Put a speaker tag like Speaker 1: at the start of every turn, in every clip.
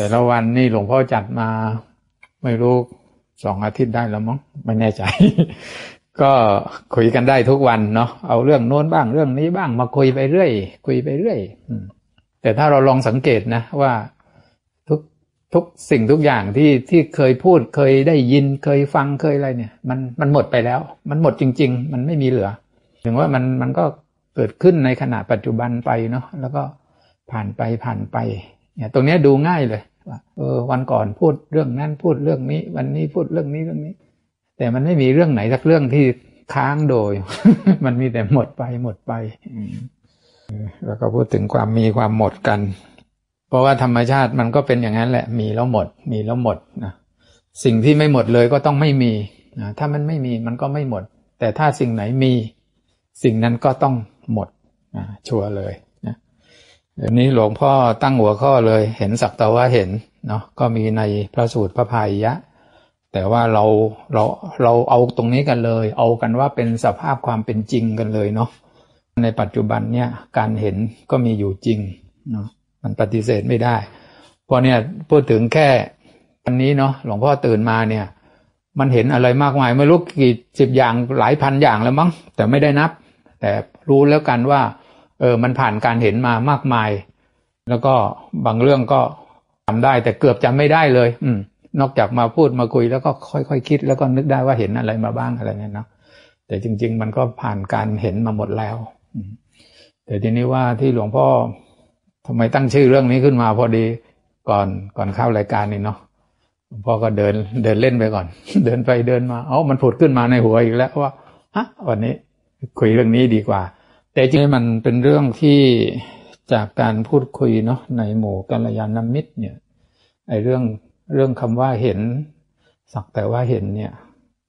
Speaker 1: แต่ละวันนี่หลวงพ่อจัดมาไม่รู้สองอาทิตย์ได้แล้วมั้งไม่แน่ใจ ก็คุยกันได้ทุกวันเนาะเอาเรื่องโน้นบ้างเรื่องนี้บ้างมาคุยไปเรื่อย คุยไปเรื่อยแต่ถ้าเราลองสังเกตนะว่าทุกทุกสิ่งทุกอย่างที่ที่เคยพูดเคยได้ยินเคยฟังเคยอะไรเนี่ย มันมันหมดไปแล้ว มันหมดจริง ๆ มันไม่มีเหลือ ถึงว่ามันมันก็เกิดขึ้นในขณะปัจจุบันไปเนาะแล้วก็ผ่านไปผ่านไปเนี่ยตรงนี้ดูง่ายเลย ว่าเออวันก่อนพูดเรื่องนั้นพูดเรื่องนี้ วันนี้พูดเรื่องนี้เรื่องนี้ แต่มันไม่มีเรื่องไหนสักเรื่องที่ค้างโดย มันมีแต่หมดไปหมดไปแล้วก็พูดถึงความมีความหมดกัน เพราะว่าธรรมชาติมันก็เป็นอย่างนั้นแหละ มีแล้วหมด มีแล้วหมดนะสิ่งที่ไม่หมดเลยก็ต้องไม่มีนะถ้ามันไม่มีมันก็ไม่หมด แต่ถ้าสิ่งไหนมี สิ่งนั้นก็ต้องหมดนะชัวร์เลยนะ เดี๋ยวนี้หลวงพ่อตั้งหัวข้อเลยเห็นสักแต่ว่าเห็นเนาะก็มีในพระสูตรพระพายยะ แต่ว่าเราเราเราเอาตรงนี้กันเลย เอากันว่าเป็นสภาพความเป็นจริงกันเลยเนาะในปัจจุบันเนี่ยการเห็นก็มีอยู่จริงเนาะมันปฏิเสธไม่ได้ เพราะเนี่ยพูดถึงแค่วันนี้เนาะหลวงพ่อตื่นมาเนี่ย มันเห็นอะไรมากมายไม่รู้กี่สิบอย่างหลายพันอย่างแล้วมั้งแต่ไม่ได้นับ แต่รู้แล้วกันว่า เออมันผ่านการเห็นมามากมาย แล้วก็บางเรื่องก็จาได้แต่เกือบจำไม่ได้เลย อืม นอกจากมาพูดมาคุยแล้วก็ค่อยๆคคิด แล้วก็นึกได้ว่าเห็นอะไรมาบ้างอะไรเงี้ยเนาะแต่จริง ๆ มันก็ผ่านการเห็นมาหมดแล้วแต่ทีนี้ว่าที่หลวงพ่อทำไมตั้งชื่อเรื่องนี้ขึ้นมาพอดีก่อนก่อนเข้ารายการนี่เนาะหลวงพ่อก็เดินเดินเล่นไปก่อน เดินไปเดินมา เอ้ามันผุดขึ้นมาในหัวอีกแล้วว่าฮะวันนี้คุยเรื่องนี้ดีกว่า แต่จริงๆมันเป็นเรื่องที่จากการพูดคุยเนาะในหมู่กัลยาณมิตรเนี่ยไอเรื่องเรื่องคำว่าเห็น สักแต่ว่าเห็นเนี่ย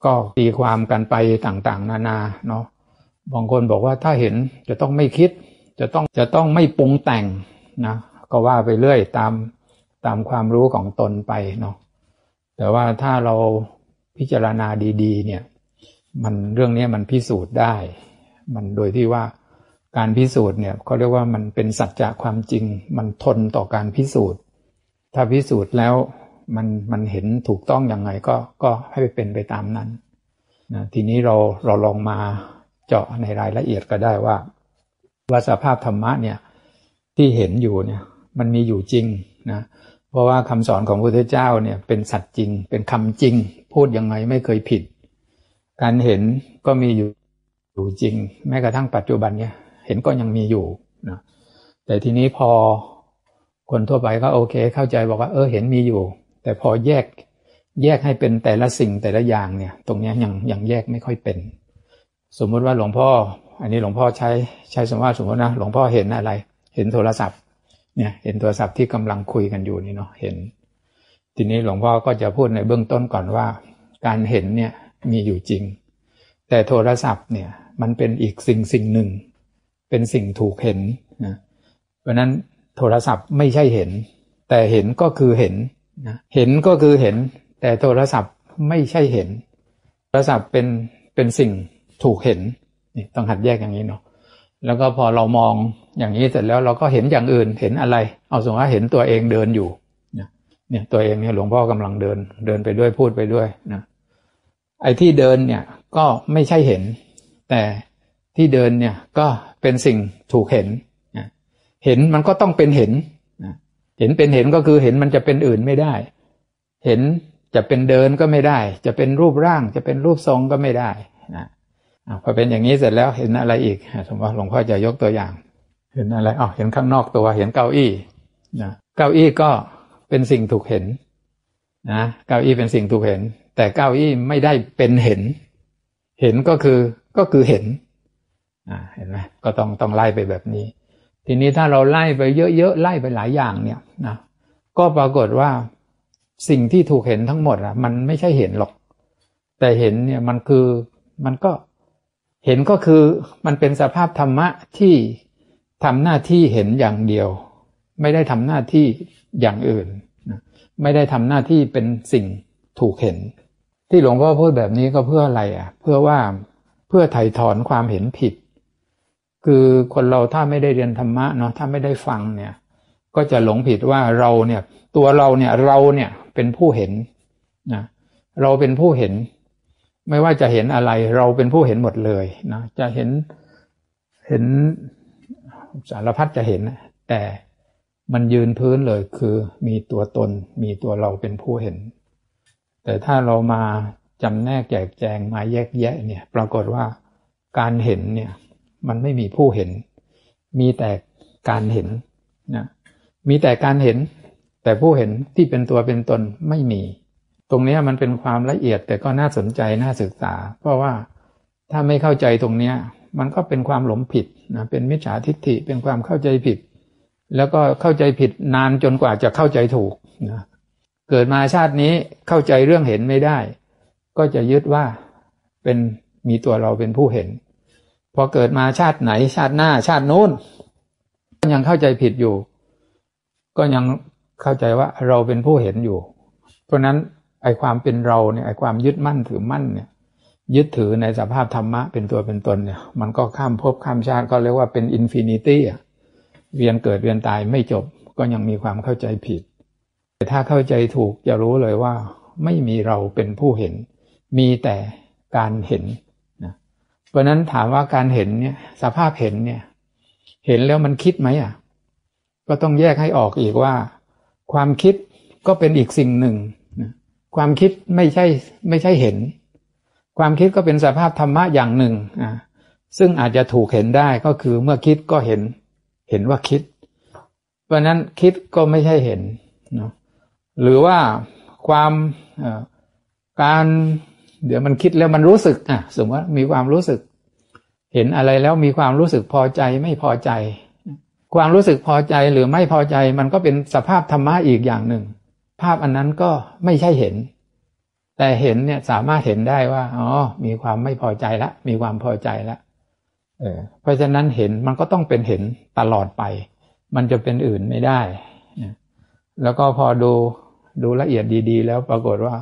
Speaker 1: ก็ตีความกันไปต่างๆ นานาเนาะบางคนบอกว่าถ้าเห็นจะต้องไม่คิด จะต้องจะต้องไม่ปรุงแต่งนะก็ว่าไปเรื่อยตามตามความรู้ของตนไปเนาะแต่ว่าถ้าเราพิจารณาดี ๆ เนี่ย มันเรื่องนี้มันพิสูจน์ได้ มันโดยที่ว่า การพิสูจน์เนี่ยเขาเรียกว่ามันเป็นสัจจะความจริง มันทนต่อการพิสูจน์ ถ้าพิสูจน์แล้วมันมันเห็นถูกต้องอยังไงก็ก็ให้เป็นไปตามนั้นนะทีนี้เราเราลองมาเจาะในรายละเอียดก็ได้ว่า ว่าสภาพธรรมะเนี่ยที่เห็นอยู่เนี่ยมันมีอยู่จริงนะเพราะว่าคำสอนของพระพุทธเจ้าเนี่ยเป็นสัตว์จริง เป็นคำจริง พูดยังไงไม่เคยผิด การเห็นก็มีอยู่อยู่จริง แม้กระทั่งปัจจุบันเนี่ย เห็นก็ยังมีอยู่นะแต่ทีนี้พอคนทั่วไปก็โอเค เข้าใจบอกว่าเออเห็นมีอยู่ แต่พอแยกแยกให้เป็นแต่ละสิ่งแต่ละอย่างเนี่ย ตรงนี้ยังยังแยกไม่ค่อยเป็น สมมุติว่าหลวงพ่อ อันนี้หลวงพ่อใช้ใช้สมมติสมมตินะหลวงพ่อเห็นอะไร เห็นโทรศัพท์ เนี่ยเห็นโทรศัพท์ที่กำลังคุยกันอยู่นี่เนาะเห็น ทีนี้หลวงพ่อก็จะพูดในเบื้องต้นก่อนว่า การเห็นเนี่ยมีอยู่จริง แต่โทรศัพท์เนี่ยมันเป็นอีกสิ่งสิ่งหนึ่ง เป็นสิ่งถูกเห็นนะเพราะนั้นโทรศัพท์ไม่ใช่เห็น แต่เห็นก็คือเห็นนะเห็นก็คือเห็น แต่โทรศัพท์ไม่ใช่เห็น โทรศัพท์เป็นเป็นสิ่งถูกเห็นนี่ต้องหัดแยกอย่างนี้เนาะแล้วก็พอเรามองอย่างนี้เสร็จแล้วเราก็เห็นอย่างอื่นเห็นอะไร เอาสมมติว่าเห็นตัวเองเดินอยู่เนี่ยตัวเองเนี่ยหลวงพ่อกำลังเดินเดินไปด้วยพูดไปด้วยนะไอ้ที่เดินเนี่ยก็ไม่ใช่เห็น แต่ ที่เดินเนี่ยก็เป็นสิ่งถูกเห็นเห็นมันก็ต้องเป็นเห็นเห็นเป็นเห็นก็คือเห็นมันจะเป็นอื่นไม่ได้ เห็นจะเป็นเดินก็ไม่ได้ จะเป็นรูปร่างจะเป็นรูปทรงก็ไม่ได้นะพอเป็นอย่างนี้เสร็จแล้วเห็นอะไรอีกสมมติว่าหลวงพ่อจะยกตัวอย่าง เห็นอะไรอ๋อเห็นข้างนอกตัวเห็นเก้าอี้นะเก้าอี้ก็เป็นสิ่งถูกเห็นนะเก้าอี้เป็นสิ่งถูกเห็น แต่เก้าอี้ไม่ได้เป็นเห็น เห็นก็คือก็คือเห็น เห็นไหมก็ต้องต้องไล่ไปแบบนี้ ทีนี้ถ้าเราไล่ไปเยอะๆไล่ไปหลายอย่างเนี่ยนะก็ปรากฏว่าสิ่งที่ถูกเห็นทั้งหมดอะ มันไม่ใช่เห็นหรอก แต่เห็นเนี่ยมันคือมันก็เห็นก็คือมันเป็นสภาพธรรมะที่ทำหน้าที่เห็นอย่างเดียว ไม่ได้ทำหน้าที่อย่างอื่นไม่ได้ทำหน้าที่เป็นสิ่งถูกเห็น ที่หลวงพ่อพูดแบบนี้ก็เพื่ออะไรอะ เพื่อว่าเพื่อไถ่ถอนความเห็นผิด คือคนเราถ้าไม่ได้เรียนธรรมะเนาะถ้าไม่ได้ฟังเนี่ย ก็จะหลงผิดว่าเราเนี่ย ตัวเราเนี่ยเราเนี่ยเป็นผู้เห็นนะเราเป็นผู้เห็น ไม่ว่าจะเห็นอะไร เราเป็นผู้เห็นหมดเลยนะจะเห็นเห็นสารพัดจะเห็น แต่มันยืนพื้นเลยคือมีตัวตน มีตัวเราเป็นผู้เห็น แต่ถ้าเรามาจำแนกแจกแจงมาแยกแยะเนี่ย ปรากฏว่าการเห็นเนี่ย มันไม่มีผู้เห็น มีแต่การเห็นนะมีแต่การเห็น แต่ผู้เห็นที่เป็นตัวเป็นตนไม่มี ตรงนี้มันเป็นความละเอียดแต่ก็น่าสนใจน่าศึกษา เพราะว่าถ้าไม่เข้าใจตรงนี้มันก็เป็นความหลงผิดนะเป็นมิจฉาทิฏฐิเป็นความเข้าใจผิด แล้วก็เข้าใจผิดนานจนกว่าจะเข้าใจถูกนะเกิดมาชาตินี้เข้าใจเรื่องเห็นไม่ได้ ก็จะยึดว่าเป็นมีตัวเราเป็นผู้เห็น พอเกิดมาชาติไหน ชาติหน้า ชาติโน้นก็ยังเข้าใจผิดอยู่ ก็ยังเข้าใจว่าเราเป็นผู้เห็นอยู่ เพราะนั้นไอความเป็นเราเนี่ยไอความยึดมั่นถือมั่นเนี่ย ยึดถือในสภาพธรรมะเป็นตัวเป็นตนเนี่ย มันก็ข้ามภพข้ามชาติก็เรียกว่าเป็น infinity อะเวียนเกิดเวียนตายไม่จบ ก็ยังมีความเข้าใจผิด แต่ถ้าเข้าใจถูกจะรู้เลยว่า ไม่มีเราเป็นผู้เห็น มีแต่การเห็น เพราะนั้นถามว่าการเห็นเนี่ย สภาพเห็นเนี่ย เห็นแล้วมันคิดไหมอะ ก็ต้องแยกให้ออกอีกว่า ความคิดก็เป็นอีกสิ่งหนึ่งความคิดไม่ใช่ไม่ใช่เห็น ความคิดก็เป็นสภาพธรรมะอย่างหนึ่งอ่าซึ่งอาจจะถูกเห็นได้ก็คือเมื่อคิดก็เห็น เห็นว่าคิด เพราะนั้นคิดก็ไม่ใช่เห็นเนาะหรือว่าความการ เดี๋ยวมันคิดแล้วมันรู้สึก อะ สมมติว่ามีความรู้สึก เห็นอะไรแล้วมีความรู้สึกพอใจไม่พอใจ ความรู้สึกพอใจหรือไม่พอใจ มันก็เป็นสภาพธรรมะอีกอย่างหนึ่ง ภาพอันนั้นก็ไม่ใช่เห็น แต่เห็นเนี่ยสามารถเห็นได้ว่าอ๋อมีความไม่พอใจละ มีความพอใจละเออเพราะฉะนั้นเห็นมันก็ต้องเป็นเห็นตลอดไป มันจะเป็นอื่นไม่ได้ แล้วก็พอดูดูละเอียดดี ๆ แล้วปรากฏว่า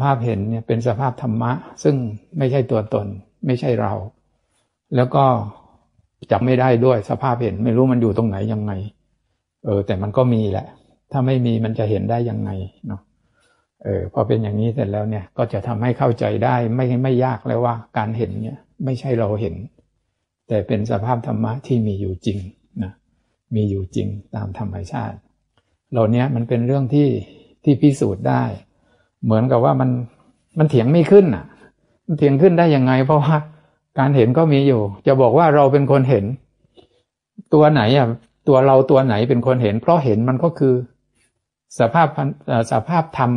Speaker 1: ภาพเห็นเนี่ยเป็นสภาพธรรมะ ซึ่งไม่ใช่ตัวตน ไม่ใช่เรา แล้วก็จับไม่ได้ด้วยสภาพเห็น ไม่รู้มันอยู่ตรงไหนยังไง เออ แต่มันก็มีแหละ ถ้าไม่มีมันจะเห็นได้ยังไงเนาะเออพอเป็นอย่างนี้เสร็จแล้วเนี่ย ก็จะทำให้เข้าใจได้ไม่ไม่ยากแล้วว่า การเห็นเนี่ย ไม่ใช่เราเห็น แต่เป็นสภาพธรรมะที่มีอยู่จริงนะมีอยู่จริงตามธรรมชาติ เหล่านี้มันเป็นเรื่องที่ที่พิสูจน์ได้ เหมือนกับว่ามันมันเถียงไม่ขึ้นอะ มันเถียงขึ้นได้ยังไง เพราะว่าการเห็นก็มีอยู่ จะบอกว่าเราเป็นคนเห็น ตัวไหนอะตัวเราตัวไหนเป็นคนเห็น เพราะเห็นมันก็คือ สภาพสภาพธรรม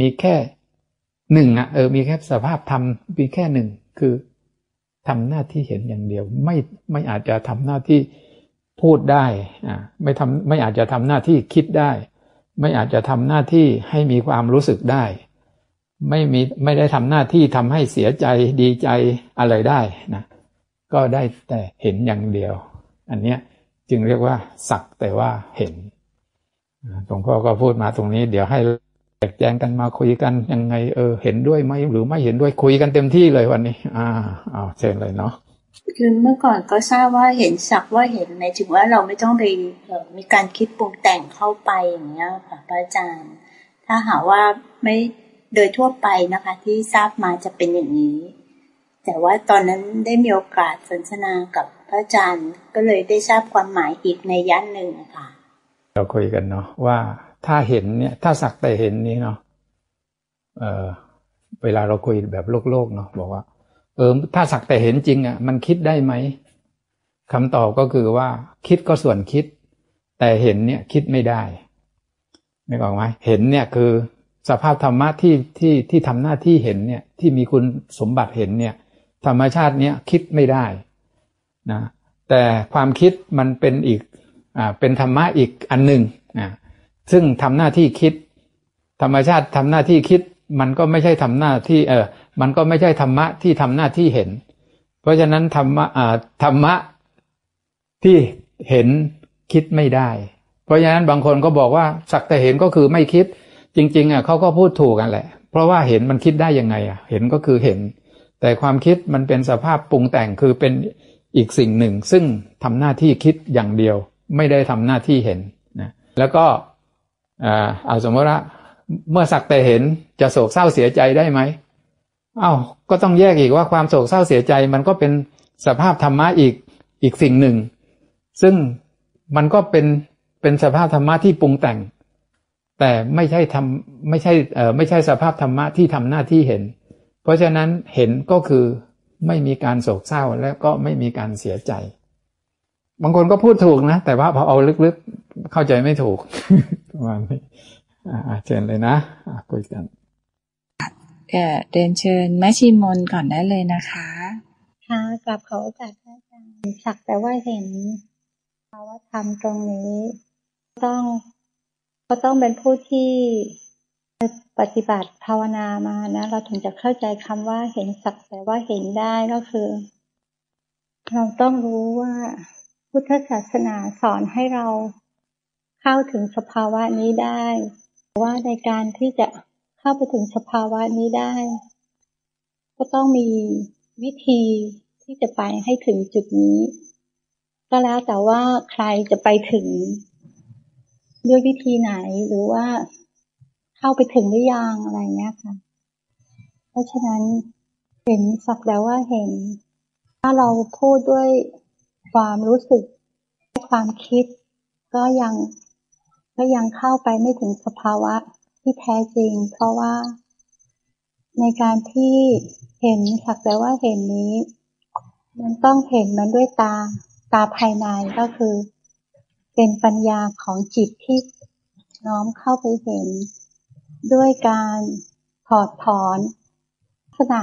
Speaker 1: มีแค่หนึ่งอะเออมีแค่สภาพธรรมมีแค่หนึ่งคือทำหน้าที่เห็นอย่างเดียว ไม่ไม่อาจจะทำหน้าที่พูดได้อ่าไม่ทำไม่อาจจะทำหน้าที่คิดได้ ไม่อาจจะทำหน้าที่ให้มีความรู้สึกได้ ไม่มีไม่ได้ทำหน้าที่ทำให้เสียใจดีใจอะไรได้นะก็ได้แต่เห็นอย่างเดียว อันเนี้ยจึงเรียกว่า สักแต่ว่าเห็นหลวงพ่อก็พูดมาตรงนี้ เดี๋ยวให้แจกแจงกันมาคุยกันยังไง เออ เห็นด้วยไหมหรือไม่เห็นด้วยคุยกันเต็มที่เลยวันนี้ อ่าเอาเชิญเลยเนาะ
Speaker 2: คือเมื่อก่อนก็ทราบว่าเห็นสักว่าเห็นในถึงว่าเราไม่ต้องไปมีการคิดปรุงแต่งเข้าไปอย่างเงี้ยค่ะพระอาจารย์ ถ้าหาว่าไม่โดยทั่วไปนะคะ ที่ทราบมาจะเป็นอย่างนี้ แต่ว่าตอนนั้นได้มีโอกาสสนทนากับพระอาจารย์ก็เลยได้ทราบความหมายอีกในยันหนึ่งค่ะ
Speaker 1: เราคุยกันเนาะว่าถ้าเห็นเนี่ยถ้าสักแต่เห็นนี้เนาะเออเวลาเราคุยแบบโลกโลกเนาะบอกว่า เออถ้าสักแต่เห็นจริงอะมันคิดได้ไหมคำตอบก็คือว่า คิดก็ส่วนคิด แต่เห็นเนี่ยคิดไม่ได้ไม่บอกไหมเห็นเนี่ยคือสภาพธรรมะที่ที่ที่ทำหน้าที่เห็นเนี่ยที่มีคุณสมบัติเห็นเนี่ย ธรรมชาติเนี้ยคิดไม่ได้นะแต่ความคิดมันเป็นอีกอ่าเป็นธรรมะอีกอันหนึ่งอ่าซึ่งทำหน้าที่คิด ธรรมชาติทำหน้าที่คิด มันก็ไม่ใช่ทำหน้าที่เออมันก็ไม่ใช่ธรรมะที่ทำหน้าที่เห็น เพราะฉะนั้นธรรมะธรรมะที่เห็นคิดไม่ได้ เพราะฉะนั้นบางคนก็บอกว่าสักแต่เห็นก็คือไม่คิด จริงๆอะเขาก็พูดถูกกันแหละ เพราะว่าเห็นมันคิดได้ยังไงอะ เห็นก็คือเห็น แต่ความคิดมันเป็นสภาพปรุงแต่งคือเป็นอีกสิ่งหนึ่ง ซึ่งทำหน้าที่คิดอย่างเดียว ไม่ได้ทำหน้าที่เห็นนะแล้วก็อ่าเอาสมมติว่า เมื่อสักแต่เห็นจะโศกเศร้าเสียใจได้ไหมอ้าวก็ต้องแยกอีกว่าความโศกเศร้าเสียใจมันก็เป็นสภาพธรรมะอีกอีกสิ่งหนึ่ง ซึ่งมันก็เป็นเป็นสภาพธรรมะที่ปรุงแต่ง แต่ไม่ใช่ทำไม่ใช่เอ่อไม่ใช่สภาพธรรมะที่ทำหน้าที่เห็น เพราะฉะนั้นเห็นก็คือไม่มีการโศกเศร้าและก็ไม่มีการเสียใจ บางคนก็พูดถูกนะ แต่ว่าพอเอาลึกๆเข้าใจไม่ถูกประมาณนี้ อ่าเชิญเลยนะอะคุยกัน
Speaker 3: ก็เดินเชิญแม่ชีมนก่อนได้เลยนะคะ
Speaker 2: ค่ะกลับขอโอกาสพระอาจารย์สักแต่ว่าเห็นภาวะธรรมตรงนี้ต้องก็ต้องเป็นผู้ที่ปฏิบัติภาวนามานะ เราถึงจะเข้าใจคำว่าเห็นสักแต่ว่าเห็นได้ก็คือ เราต้องรู้ว่าพุทธศาสนาสอนให้เราเข้าถึงสภาวะนี้ได้ ว่าในการที่จะเข้าไปถึงสภาวะนี้ได้ ก็ต้องมีวิธีที่จะไปให้ถึงจุดนี้ ก็แล้วแต่ว่าใครจะไปถึง ด้วยวิธีไหนหรือว่าเข้าไปถึงหรือยังอะไรเงี้ยค่ะ เพราะฉะนั้นเห็นสักแล้วว่าเห็น ถ้าเราพูดด้วยความรู้สึกความคิด ก็ยัง ก็ยังเข้าไปไม่ถึงสภาวะที่แท้จริง เพราะว่าในการที่เห็นสักแต่ว่าเห็นนี้ มันต้องเห็นมันด้วยตาตาภายในก็คือ เป็นปัญญาของจิตที่น้อมเข้าไปเห็น ด้วยการถอดถอนลักษณะ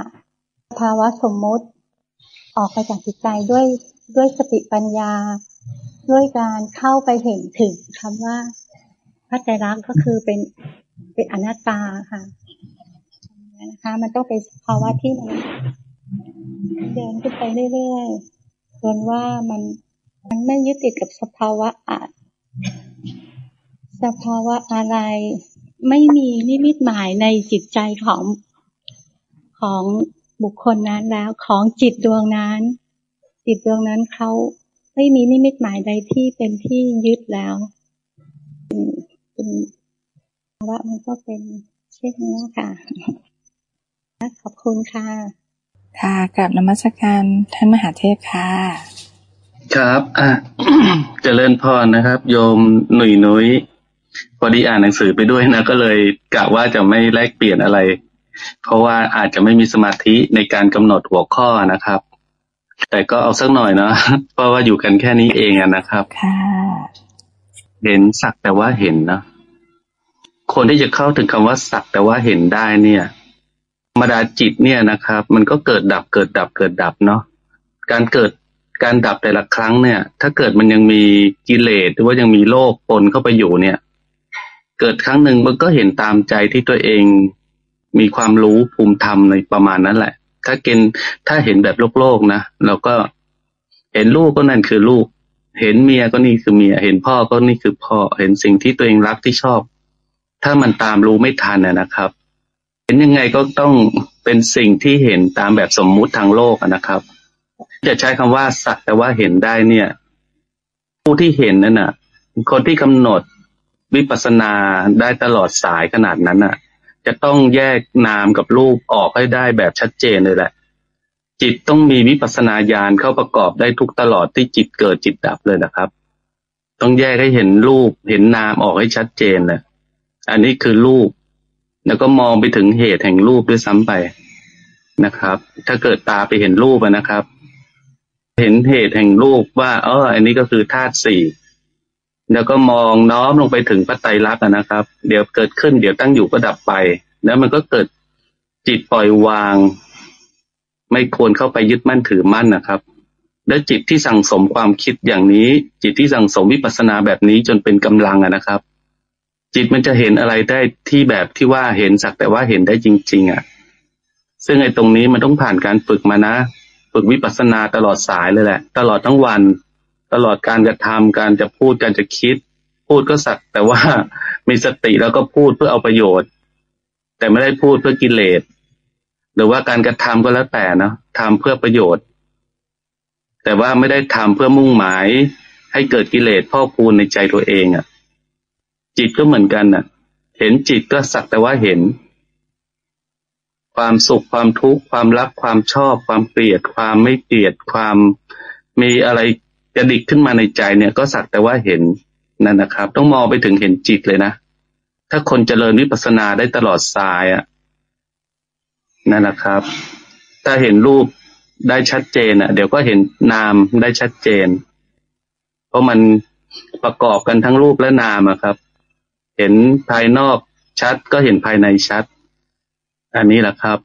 Speaker 2: ภาวะสมมุติ ออกไปจากจิตใจด้วยด้วยสติปัญญา ด้วยการเข้าไปเห็นถึงคำว่า พระใจรักก็คือเป็นเป็นอนัตตาค่ะนะคะ มันต้องเป็นภาวะที่มันเดินขึ้นไปเรื่อยๆจนว่ามันมันไม่ยึดติดกับสภาวะอะสภาวะอะไรไม่มีนิมิตหมายในจิตใจของของบุคคลนั้นแล้วของจิตดวงนั้น จิตดวงนั้นเขาไม่มีนิมิตหมายใดที่เป็นที่ยึดแล้ว เป็นภาวะมันก็เป็นเช่นนี้ค่ะขอบคุณค่ะ
Speaker 3: ค่ะกลับนมัสการท่านมหาเทพค่ะ
Speaker 4: ครับอะเจริญพรนะครับ โยมหนุ่ยนุ้ยพอดีอ่านหนังสือไปด้วยนะ ก็เลยกะว่าจะไม่แลกเปลี่ยนอะไร เพราะว่าอาจจะไม่มีสมาธิในการกำหนดหัวข้อนะครับ แต่ก็เอาสักหน่อยเนาะเพราะว่าอยู่กันแค่นี้เองอะนะครับ
Speaker 3: ค่ะ
Speaker 4: เห็นสักแต่ว่าเห็นนะคนที่จะเข้าถึงคำว่าสักแต่ว่าเห็นได้เนี่ยธรรมดาจิตเนี่ยนะครับ มันก็เกิดดับเกิดดับเกิดดับเนาะการเกิดการดับแต่ละครั้งเนี่ย ถ้าเกิดมันยังมีกิเลสหรือว่ายังมีโลภปนเข้าไปอยู่เนี่ย เกิดครั้งหนึ่งมันก็เห็นตามใจที่ตัวเองมีความรู้ภูมิธรรมในประมาณนั้นแหละ ถ้าเกณฑ์ถ้าเห็นแบบโลกโลกนะเราก็เห็นลูกก็นั่นคือลูก เห็นเมียก็นี่คือเมีย เห็นพ่อก็นี่คือพ่อ เห็นสิ่งที่ตัวเองรักที่ชอบ ถ้ามันตามรู้ไม่ทันนะครับ เห็นยังไงก็ต้องเป็นสิ่งที่เห็นตามแบบสมมุติทางโลกนะครับ จะใช้คำว่าสักแต่ว่าเห็นได้เนี่ย ผู้ที่เห็นนั่นน่ะ คนที่กำหนดวิปัสสนาได้ตลอดสายขนาดนั้นน่ะ จะต้องแยกนามกับรูปออกให้ได้แบบชัดเจนเลยแหละ จิตต้องมีวิปัสนาญาณเข้าประกอบได้ทุกตลอดที่จิตเกิดจิตดับเลยนะครับ ต้องแยกให้เห็นรูปเห็นนามออกให้ชัดเจนเลยอันนี้คือรูป แล้วก็มองไปถึงเหตุแห่งรูปด้วยซ้ำไปนะครับ ถ้าเกิดตาไปเห็นรูปนะครับ เห็นเหตุแห่งรูปว่า เอออันนี้ก็คือธาตุสี่แล้วก็มองน้อมลงไปถึงพระไตรลักษณ์นะครับ เดี๋ยวเกิดขึ้นเดี๋ยวตั้งอยู่ก็ดับไป แล้วมันก็เกิดจิตปล่อยวาง ไม่ควรเข้าไปยึดมั่นถือมั่นนะครับ และจิตที่สั่งสมความคิดอย่างนี้ จิตที่สั่งสมวิปัสสนาแบบนี้จนเป็นกำลังนะครับ จิตมันจะเห็นอะไรได้ที่แบบที่ว่าเห็นสักแต่ว่าเห็นได้จริง ๆอะ่ะ ซึ่งไอ้ตรงนี้มันต้องผ่านการฝึกมานะ ฝึกวิปัสสนาตลอดสายเลยแหละ ตลอดทั้งวัน ตลอดการกระทำการจะพูดการจะคิด พูดก็สักแต่ว่ามีสติแล้วก็พูดเพื่อเอาประโยชน์ แต่ไม่ได้พูดเพื่อกิเลส หรือว่าการกระทำก็แล้วแต่เนาะทำเพื่อประโยชน์ แต่ว่าไม่ได้ทำเพื่อมุ่งหมาย ให้เกิดกิเลสพ่อพูนในใจตัวเองอะ่ะ จิตก็เหมือนกันน่ะ เห็นจิตก็สักแต่ว่าเห็น ความสุขความทุกข์ความรักความชอบ ความเกลียด ความไม่เกลียดความมีอะไรกระดิกขึ้นมาในใจเนี่ย ก็สักแต่ว่าเห็นนั่นนะครับ ต้องมองไปถึงเห็นจิตเลยนะถ้าคนเจริญวิปัสสนาได้ตลอดสายอะ นั่นแหละครับ ถ้าเห็นรูปได้ชัดเจนอะ เดี๋ยวก็เห็นนามได้ชัดเจน เพราะมันประกอบกันทั้งรูปและนามอะครับ เห็นภายนอกชัดก็เห็นภายในชัด อันนี้แหละครับ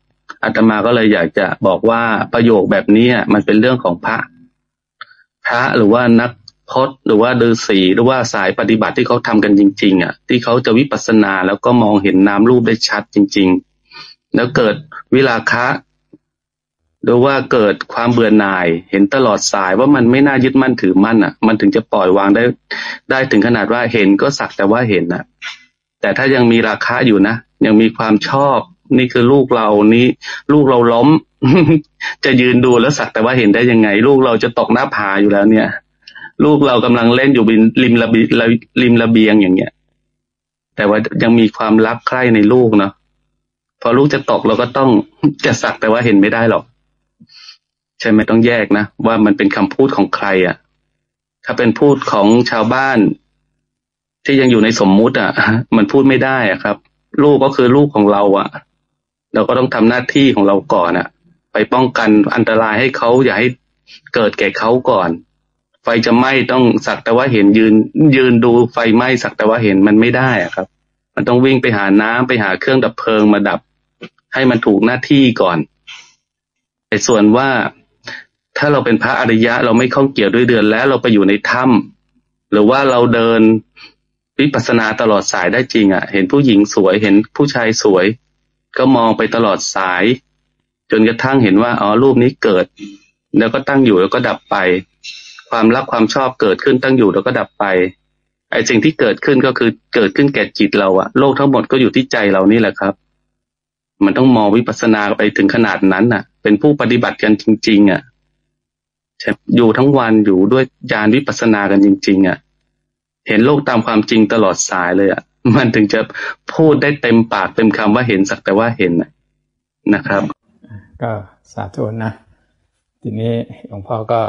Speaker 4: อาตมาก็เลยอยากจะบอกว่าประโยคแบบนี้มันเป็นเรื่องของพระ พระหรือว่านักพจน์หรือว่าฤาษีหรือว่าสายปฏิบัติที่เขาทำกันจริง ๆ อะ ที่เขาจะวิปัสสนาแล้วก็มองเห็นนามรูปได้ชัดจริง ๆ แล้วเกิดวิราคะหรือว่าเกิดความเบื่อหน่าย เห็นตลอดสายว่ามันไม่น่ายึดมั่นถือมั่นอะ มันถึงจะปล่อยวางได้ได้ถึงขนาดว่าเห็นก็สักแต่ว่าเห็นอะ แต่ถ้ายังมีราคาอยู่นะยังมีความชอบ นี่คือลูกเรานี้ ลูกเราล้ม จะยืนดูแล้วสักแต่ว่าเห็นได้ยังไง ลูกเราจะตกหน้าผาอยู่แล้วเนี่ย ลูกเรากำลังเล่นอยู่ริมริมระเบียริมระเบียงอย่างเงี้ย แต่ว่ายังมีความรักใคร่ในลูกเนาะ พอลูกจะตกเราก็ต้องจะสักแต่ว่าเห็นไม่ได้หรอก ใช่ไหมต้องแยกนะว่ามันเป็นคำพูดของใครอะ่ะ ถ้าเป็นพูดของชาวบ้าน ที่ยังอยู่ในสมมุติอะ่ะ มันพูดไม่ได้อะครับ ลูกก็คือลูกของเราอะ่ะ เราก็ต้องทำหน้าที่ของเราก่อนอะ่ะ ไปป้องกันอันตรายให้เขาอย่าให้เกิดแก่เขาก่อน ไฟจะไหม้ต้องสักแต่ว่าเห็นยืน ยืนดูไฟไหม้สักแต่ว่าเห็นมันไม่ได้อะครับ มันต้องวิ่งไปหาน้ำไปหาเครื่องดับเพลิงมาดับ ให้มันถูกหน้าที่ก่อนแต่ส่วนว่าถ้าเราเป็นพระอริยะ เราไม่ข้องเกี่ยวด้วยเดือนแล้วเราไปอยู่ในถ้ำหรือว่าเราเดินวิปัสสนาตลอดสายได้จริงอะ่ะ เห็นผู้หญิงสวยเห็นผู้ชายสวย ก็มองไปตลอดสาย จนกระทั่งเห็นว่าอ๋อรูปนี้เกิด แล้วก็ตั้งอยู่แล้วก็ดับไป ความรักความชอบเกิดขึ้นตั้งอยู่แล้วก็ดับไปไอ้สิ่งที่เกิดขึ้นก็คือเกิดขึ้นแก่จิตเราอะโลกทั้งหมดก็อยู่ที่ใจเรานี่แหละครับ มันต้องมองวิปัสสนาไปถึงขนาดนั้นน่ะ เป็นผู้ปฏิบัติกันจริง ๆอะ่ะอยู่ทั้งวันอยู่ด้วยญาณวิปัสสนากันจริง ๆ อะ เห็นโลกตามความจริงตลอดสายเลยอะ มันถึงจะพูดได้เต็มปากเต็มคำว่าเห็นสักแต่ว่าเห็นนะครับ
Speaker 1: ก็สาธุนะ ทีนี้หลวงพ่อก็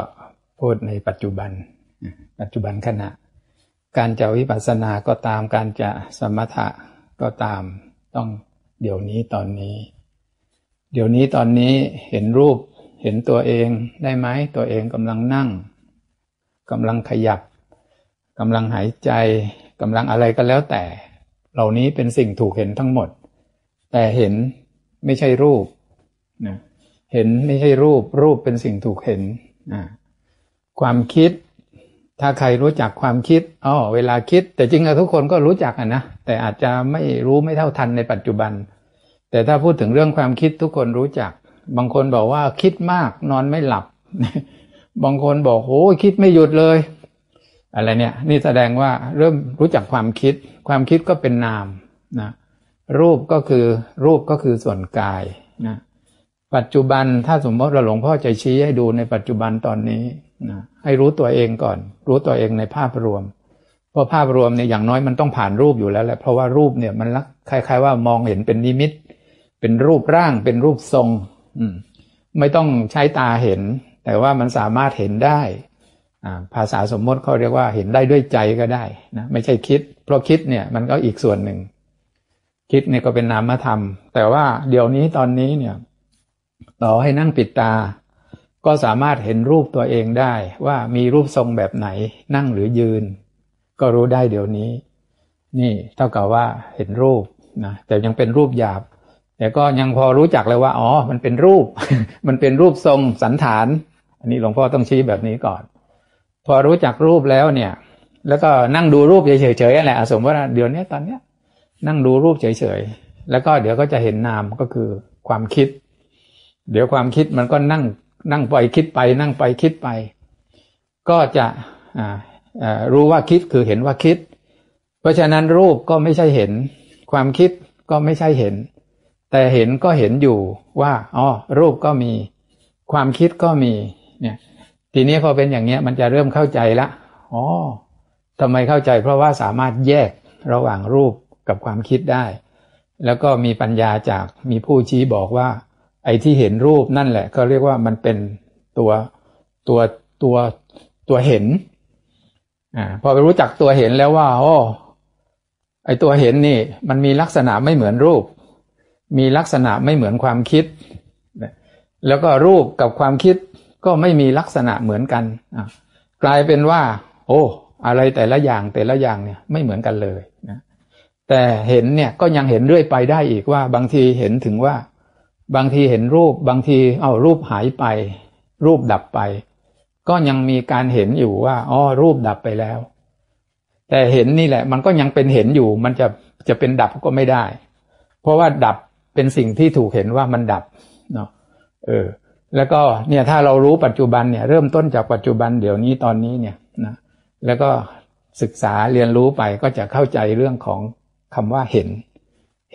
Speaker 1: พูดในปัจจุบัน ปัจจุบันขณะ การจะวิปัสสนาก็ตามการจะสมถะก็ตามต้อง เดี๋ยวนี้ตอนนี้ เดี๋ยวนี้ตอนนี้เห็นรูปเห็นตัวเองได้ไหมตัวเองกำลังนั่งกำลังขยับกำลังหายใจกำลังอะไรก็แล้วแต่ เหล่านี้เป็นสิ่งถูกเห็นทั้งหมด แต่เห็นไม่ใช่รูปนะเห็นไม่ใช่รูปรูปเป็นสิ่งถูกเห็นนะความคิด ถ้าใครรู้จักความคิดอ๋อเวลาคิด แต่จริงๆทุกคนก็รู้จักอะนะแต่อาจจะไม่รู้ไม่เท่าทันในปัจจุบัน แต่ถ้าพูดถึงเรื่องความคิดทุกคนรู้จัก บางคนบอกว่าคิดมากนอนไม่หลับ บางคนบอกโอ้คิดไม่หยุดเลย อะไรเนี่ย นี่แสดงว่าเริ่มรู้จักความคิด ความคิดก็เป็นนามนะรูปก็คือรูปก็คือส่วนกายนะปัจจุบันถ้าสมมติเราหลวงพ่อจะชี้ให้ดูในปัจจุบันตอนนี้นะให้รู้ตัวเองก่อน รู้ตัวเองในภาพรวม เพราะภาพรวมเนี่ยอย่างน้อยมันต้องผ่านรูปอยู่แล้วแหละเพราะว่ารูปเนี่ยมันคล้าย ๆ ว่ามองเห็นเป็นนิมิต เป็นรูปร่างเป็นรูปทรง อืมไม่ต้องใช้ตาเห็น แต่ว่ามันสามารถเห็นได้ภาษาสมมติเขาเรียกว่าเห็นได้ด้วยใจก็ได้นะไม่ใช่คิด เพราะคิดเนี่ยมันก็อีกส่วนหนึ่ง คิดเนี่ยก็เป็นนามธรรม แต่ว่าเดี๋ยวนี้ตอนนี้เนี่ย ต่อให้นั่งปิดตา ก็สามารถเห็นรูปตัวเองได้ว่ามีรูปทรงแบบไหนนั่งหรือยืน ก็รู้ได้เดี๋ยวนี้ นี่เท่ากับว่าเห็นรูปนะแต่ยังเป็นรูปหยาบ แต่ก็ยังพอรู้จักเลยว่าอ๋อ มันเป็นรูป มันเป็นรูปทรงสันฐาน อันนี้หลวงพ่อต้องชี้แบบนี้ก่อน พอรู้จักรูปแล้วเนี่ย แล้วก็นั่งดูรูปเฉยๆนั่นแหละสมมติว่าเดี๋ยวนี้ตอนเนี้ย นั่งดูรูปเฉยๆแล้วก็เดี๋ยวก็จะเห็นนามก็คือความคิด เดี๋ยวความคิดมันก็นั่ง นั่งไปคิดไปนั่งไปคิดไป ก็จะรู้ว่าคิดคือเห็นว่าคิด เพราะฉะนั้นรูปก็ไม่ใช่เห็น ความคิดก็ไม่ใช่เห็น แต่เห็นก็เห็นอยู่ว่าอ๋อรูปก็มี ความคิดก็มีเนี่ยทีนี้พอเป็นอย่างเนี้ยมันจะเริ่มเข้าใจละอ๋อทำไมเข้าใจ เพราะว่าสามารถแยกระหว่างรูปกับความคิดได้ แล้วก็มีปัญญาจากมีผู้ชี้บอกว่า ไอ้ที่เห็นรูปนั่นแหละเขาเรียกว่ามันเป็นตัวตัวตัวตัวเห็นอ่าพอไปรู้จักตัวเห็นแล้วว่าโอ้ไอ้ตัวเห็นนี่ มันมีลักษณะไม่เหมือนรูป มีลักษณะไม่เหมือนความคิด แล้วก็รูปกับความคิดก็ไม่มีลักษณะเหมือนกันกลายเป็นว่า โอ้อะไรแต่ละอย่างแต่ละอย่างเนี่ยไม่เหมือนกันเลยนะแต่เห็นเนี่ยก็ยังเห็นเรื่อยไปได้อีกว่า บางทีเห็นถึงว่า บางทีเห็นรูปบางทีเอารูปหายไป รูปดับไป ก็ยังมีการเห็นอยู่ว่าอ๋อรูปดับไปแล้ว แต่เห็นนี่แหละ มันก็ยังเป็นเห็นอยู่ มันจะจะเป็นดับก็ไม่ได้ เพราะว่าดับเป็นสิ่งที่ถูกเห็นว่ามันดับเนาะเออ แล้วก็เนี่ยถ้าเรารู้ปัจจุบันเนี่ย เริ่มต้นจากปัจจุบันเดี๋ยวนี้ตอนนี้เนี่ยนะแล้วก็ศึกษาเรียนรู้ไปก็จะเข้าใจเรื่องของคำว่าเห็น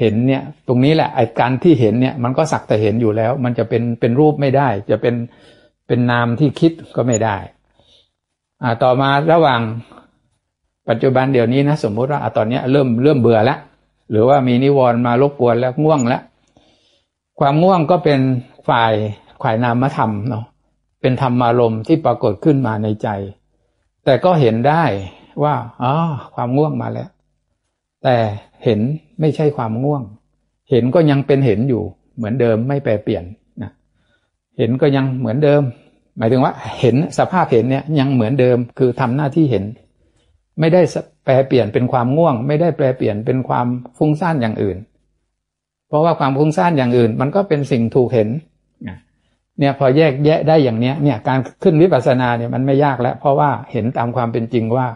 Speaker 1: เห็นเนี่ยตรงนี้แหละไอ้การที่เห็นเนี่ยมันก็สักแต่เห็นอยู่แล้ว มันจะเป็นเป็นรูปไม่ได้ จะเป็นเป็นนามที่คิดก็ไม่ได้ อ่าต่อมาระหว่างปัจจุบันเดี๋ยวนี้นะสมมุติว่าอตอนนี้เริ่มเริ่มเบื่อแล้วหรือว่ามีนิวรณ์มารบกวนแล้วง่วงแล้วความง่วงก็เป็นฝ่ายขวายนามธรรมเนาะเป็นธรรมารมณ์ที่ปรากฏขึ้นมาในใจ แต่ก็เห็นได้ว่าอ๋อความง่วงมาแล้ว แต่เห็นไม่ใช่ความง่วง เห็นก็ยังเป็นเห็นอยู่ เหมือนเดิมไม่แปรเปลี่ยนนะเห็นก็ยังเหมือนเดิม หมายถึงว่า เห็นสภาพเห็นเนี่ยยังเหมือนเดิมคือทำหน้าที่เห็น ไม่ได้แปรเปลี่ยนเป็นความง่วง ไม่ได้แปรเปลี่ยนเป็นความฟุ้งซ่านอย่างอื่น เพราะว่าความฟุ้งซ่านอย่างอื่น มันก็เป็นสิ่งถูกเห็นเนี่ยพอแยกแยะได้อย่างเนี้ยเนี่ยการขึ้นวิปัสสนาเนี่ยมันไม่ยากแล้ว เพราะว่าเห็นตามความเป็นจริงว่า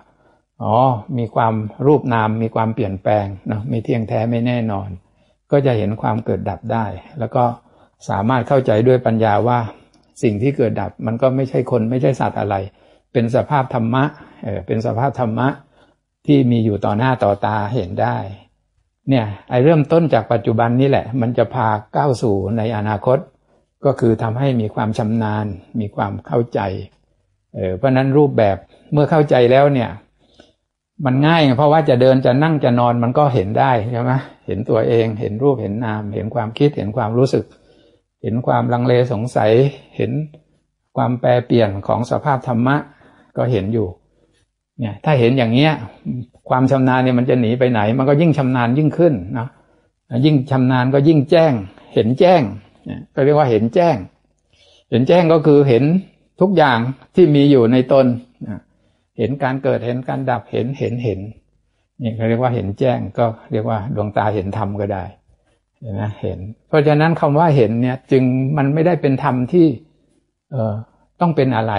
Speaker 1: อ๋อ มีความรูปนาม มีความเปลี่ยนแปลงเนาะมีเที่ยงแท้ไม่แน่นอน ก็จะเห็นความเกิดดับได้ แล้วก็สามารถเข้าใจด้วยปัญญาว่าสิ่งที่เกิดดับมันก็ไม่ใช่คนไม่ใช่สัตว์อะไร เป็นสภาพธรรมะเออเป็นสภาพธรรมะที่มีอยู่ต่อหน้าต่อตาเห็นได้ เนี่ยไอเริ่มต้นจากปัจจุบันนี้แหละ มันจะพาก้าวสู่ในอนาคต ก็คือทำให้มีความชำนาญ มีความเข้าใจเออเพราะนั้นรูปแบบเมื่อเข้าใจแล้วเนี่ย มันง่ายเพราะว่าจะเดินจะนั่งจะนอนมันก็เห็นได้ใช่ไหมเห็นตัวเอง เห็นรูปเห็นนาม เห็นความคิดเห็นความรู้สึก เห็นความลังเลสงสัย เห็นความแปรเปลี่ยนของสภาพธรรมะก็เห็นอยู่ เนี่ย ถ้าเห็นอย่างเนี้ย ความชำนาญเนี่ยมันจะหนีไปไหน มันก็ยิ่งชำนาญยิ่งขึ้นนะยิ่งชำนาญก็ยิ่งแจ้ง เห็นแจ้งก็เรียกว่าเห็นแจ้ง เห็นแจ้งก็คือเห็นทุกอย่างที่มีอยู่ในตน เห็นการเกิดเห็นการดับเห็นเห็นเห็นนี่เขาเรียกว่าเห็นแจ้งก็เรียกว่าดวงตาเห็นธรรมก็ได้เห็นไหมเห็น เพราะฉะนั้นคำว่าเห็นเนี่ยจึงมันไม่ได้เป็นธรรมที่เอ่อต้องเป็นอะไร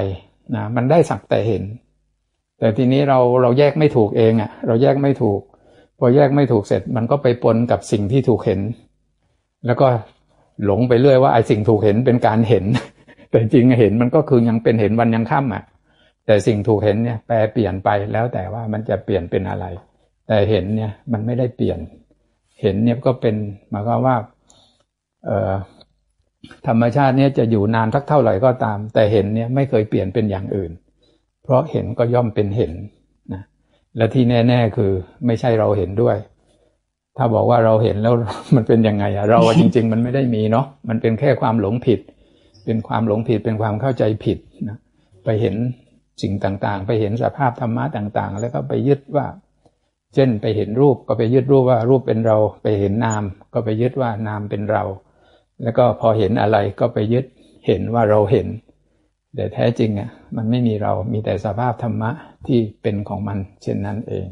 Speaker 1: นะมันได้สักแต่เห็น แต่ทีนี้เราเราแยกไม่ถูกเองอะ่ะ เราแยกไม่ถูก พอแยกไม่ถูกเสร็จมันก็ไปปนกับสิ่งที่ถูกเห็น แล้วก็หลงไปเรื่อยว่าไอ้สิ่งถูกเห็นเป็นการเห็น แต่จริงเห็นมันก็คือยังเป็นเห็นวันยังค่ำอะ แต่สิ่งถูกเห็นเนี่ยแปลเปลี่ยนไปแล้วแต่ว่ามันจะเปลี่ยนเป็นอะไร แต่เห็นเนี่ยมันไม่ได้เปลี่ยน เห็นเนี่ยก็เป็นหมายความว่าธรรมชาติเนี่ยจะอยู่นานสักเท่าไหร่ก็ตาม แต่เห็นเนี่ยไม่เคยเปลี่ยนเป็นอย่างอื่น เพราะเห็นก็ย่อมเป็นเห็นนะและที่แน่ๆคือไม่ใช่เราเห็นด้วย ถ้าบอกว่าเราเห็นแล้วมันเป็นยังไงอะเราจริง ๆ มันไม่ได้มีเนาะมันเป็นแค่ความหลงผิด เป็นความหลงผิดเป็นความเข้าใจผิดนะไปเห็น สิ่งต่างๆ ไปเห็นสภาพธรรมะต่าง ๆ แล้วก็ไปยึดว่า เช่นไปเห็นรูปก็ไปยึดรูปว่ารูปเป็นเรา ไปเห็นนาม ก็ไปยึดว่านามเป็นเรา แล้วก็พอเห็นอะไรก็ไปยึดเห็นว่าเราเห็น แต่แท้จริงอะมันไม่มีเรามีแต่สภาพธรรมะที่เป็นของมัน เช่นนั้นเอง